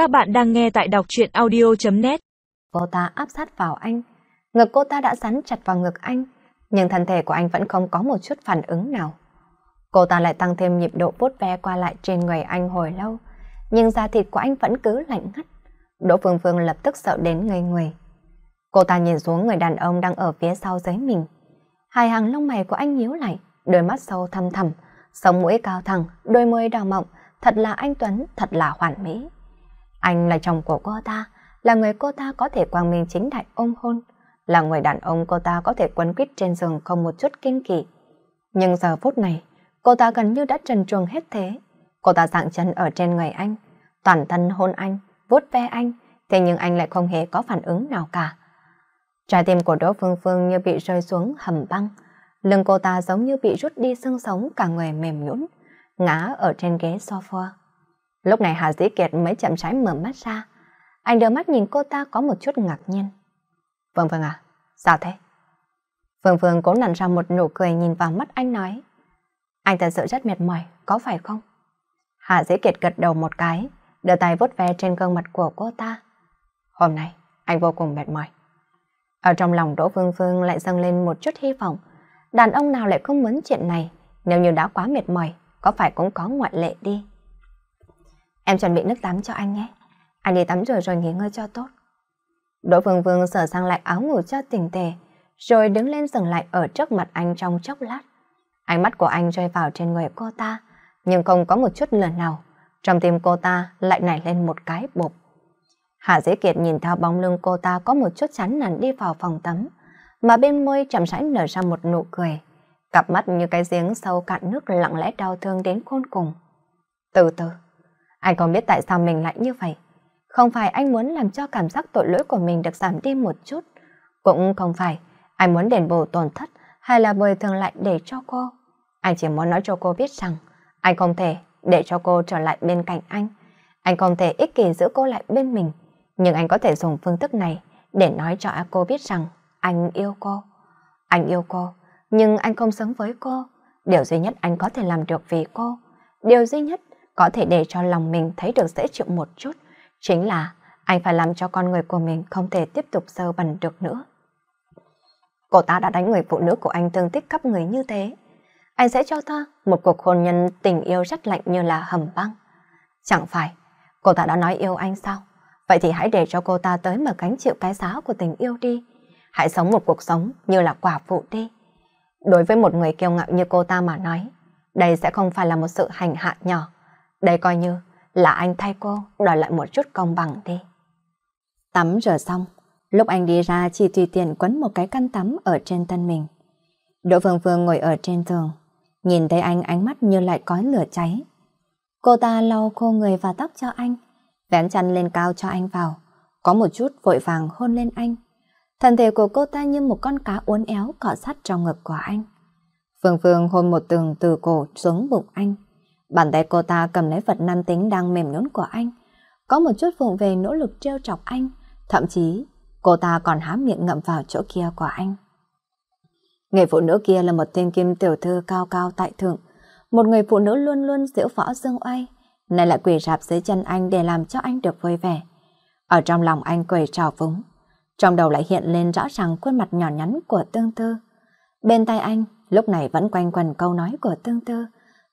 Các bạn đang nghe tại đọc truyện audio.net Cô ta áp sát vào anh. Ngực cô ta đã rắn chặt vào ngực anh, nhưng thân thể của anh vẫn không có một chút phản ứng nào. Cô ta lại tăng thêm nhịp độ vuốt ve qua lại trên người anh hồi lâu, nhưng da thịt của anh vẫn cứ lạnh ngắt. Đỗ Phương Phương lập tức sợ đến ngây người. Cô ta nhìn xuống người đàn ông đang ở phía sau giấy mình. Hai hàng lông mày của anh nhíu lại, đôi mắt sâu thăm thẳm, sống mũi cao thẳng, đôi môi đào mọng, thật là anh Tuấn, thật là hoàn mỹ. Anh là chồng của cô ta, là người cô ta có thể quang minh chính đại ôm hôn, là người đàn ông cô ta có thể quấn quýt trên giường không một chút kinh kỳ. Nhưng giờ phút này, cô ta gần như đã trần truồng hết thế. Cô ta dạng chân ở trên người anh, toàn thân hôn anh, vuốt ve anh, thế nhưng anh lại không hề có phản ứng nào cả. Trái tim của Đỗ Phương Phương như bị rơi xuống hầm băng, lưng cô ta giống như bị rút đi xương sống cả người mềm nhũn, ngã ở trên ghế sofa. Lúc này Hà Dĩ Kiệt mới chậm rãi mở mắt ra. Anh đưa mắt nhìn cô ta có một chút ngạc nhiên. Vâng vâng à, sao thế? Phương Phương cố nặn ra một nụ cười nhìn vào mắt anh nói. Anh thật sự rất mệt mỏi, có phải không? Hà Dĩ Kiệt gật đầu một cái, đưa tay vuốt ve trên gương mặt của cô ta. Hôm nay, anh vô cùng mệt mỏi. Ở trong lòng Đỗ Phương Phương lại dâng lên một chút hy vọng. Đàn ông nào lại không muốn chuyện này, nếu như đã quá mệt mỏi, có phải cũng có ngoại lệ đi. Em chuẩn bị nước tắm cho anh nhé. Anh đi tắm rồi rồi nghỉ ngơi cho tốt. Đỗ Phương Phương sửa sang lại áo ngủ cho tỉnh tề, rồi đứng lên dừng lại ở trước mặt anh trong chốc lát. Ánh mắt của anh rơi vào trên người cô ta, nhưng không có một chút lần nào. Trong tim cô ta lại nảy lên một cái bột. Hạ Dĩ Kiệt nhìn theo bóng lưng cô ta có một chút chán nản đi vào phòng tắm, mà bên môi chậm rãi nở ra một nụ cười. Cặp mắt như cái giếng sâu cạn nước lặng lẽ đau thương đến khôn cùng. Từ từ, anh không biết tại sao mình lại như vậy. Không phải anh muốn làm cho cảm giác tội lỗi của mình được giảm đi một chút. Cũng không phải anh muốn đền bù tổn thất hay là bồi thường lại để cho cô. Anh chỉ muốn nói cho cô biết rằng anh không thể để cho cô trở lại bên cạnh anh. Anh không thể ích kỷ giữ cô lại bên mình. Nhưng anh có thể dùng phương thức này để nói cho cô biết rằng anh yêu cô. Anh yêu cô, nhưng anh không sống với cô. Điều duy nhất anh có thể làm được vì cô. Điều duy nhất có thể để cho lòng mình thấy được dễ chịu một chút, chính là anh phải làm cho con người của mình không thể tiếp tục sơ bẩn được nữa. Cô ta đã đánh người phụ nữ của anh thương tích khắp người như thế. Anh sẽ cho ta một cuộc hôn nhân tình yêu rất lạnh như là hầm băng. Chẳng phải, cô ta đã nói yêu anh sao? Vậy thì hãy để cho cô ta tới mà gánh chịu cái giá của tình yêu đi. Hãy sống một cuộc sống như là quả phụ đi. Đối với một người kiêu ngạo như cô ta mà nói, đây sẽ không phải là một sự hành hạ nhỏ. Đây coi như là anh thay cô đòi lại một chút công bằng đi. Tắm rửa xong, lúc anh đi ra chỉ tùy tiện quấn một cái khăn tắm ở trên thân mình. Đỗ Phương Phương ngồi ở trên tường nhìn thấy anh ánh mắt như lại có lửa cháy. Cô ta lau khô người và tóc cho anh, vén chăn lên cao cho anh vào, có một chút vội vàng hôn lên anh. Thân thể của cô ta như một con cá uốn éo cọ sát trong ngực của anh. Phương Phương hôn một tường từ cổ xuống bụng anh. Bàn tay cô ta cầm lấy vật nam tính đang mềm nhũn của anh. Có một chút vụng về nỗ lực trêu chọc anh. Thậm chí, cô ta còn há miệng ngậm vào chỗ kia của anh. Người phụ nữ kia là một tên kim tiểu thư cao cao tại thượng. Một người phụ nữ luôn luôn diễu võ dương oai. Này lại quỳ rạp dưới chân anh để làm cho anh được vui vẻ. Ở trong lòng anh cười trào vúng, Trong đầu lại hiện lên rõ ràng khuôn mặt nhỏ nhắn của tương tư. Bên tay anh, lúc này vẫn quanh quần câu nói của tương tư.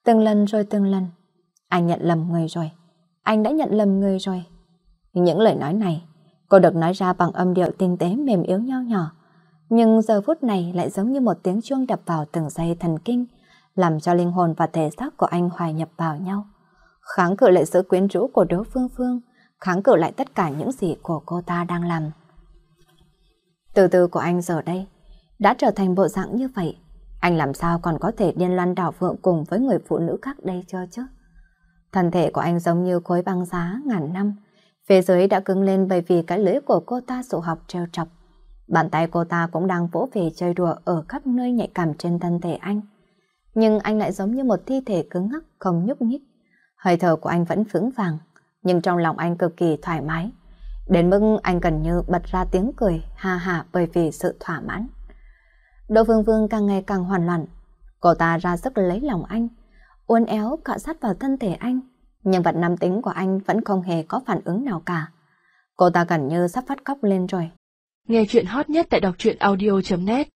Từng lần rồi từng lần. Anh nhận lầm người rồi. Anh đã nhận lầm người rồi. Những lời nói này, cô được nói ra bằng âm điệu tinh tế mềm yếu nho nhỏ. Nhưng giờ phút này lại giống như một tiếng chuông đập vào từng dây thần kinh, làm cho linh hồn và thể xác của anh hòa nhập vào nhau. Kháng cự lại sự quyến rũ của đối phương phương, kháng cự lại tất cả những gì của cô ta đang làm. Từ từ của anh giờ đây, đã trở thành bộ dạng như vậy, anh làm sao còn có thể điên loan đảo phượng cùng với người phụ nữ khác đây cho chứ? Thân thể của anh giống như khối băng giá ngàn năm. Phía dưới đã cứng lên bởi vì cái lưỡi của cô ta sụ học treo chọc. Bàn tay cô ta cũng đang vỗ về chơi đùa ở khắp nơi nhạy cảm trên thân thể anh. Nhưng anh lại giống như một thi thể cứng ngắc không nhúc nhích. Hơi thở của anh vẫn vững vàng, nhưng trong lòng anh cực kỳ thoải mái. Đến mức anh gần như bật ra tiếng cười ha ha bởi vì sự thỏa mãn. Đỗ Vương Vương càng ngày càng hoàn loạn. Cô ta ra sức lấy lòng anh, uốn éo cọ sát vào thân thể anh, Nhưng vật nam tính của anh vẫn không hề có phản ứng nào cả. Cô ta gần như sắp phát khóc lên rồi. Nghe chuyện hot nhất tại đọc truyện audio.net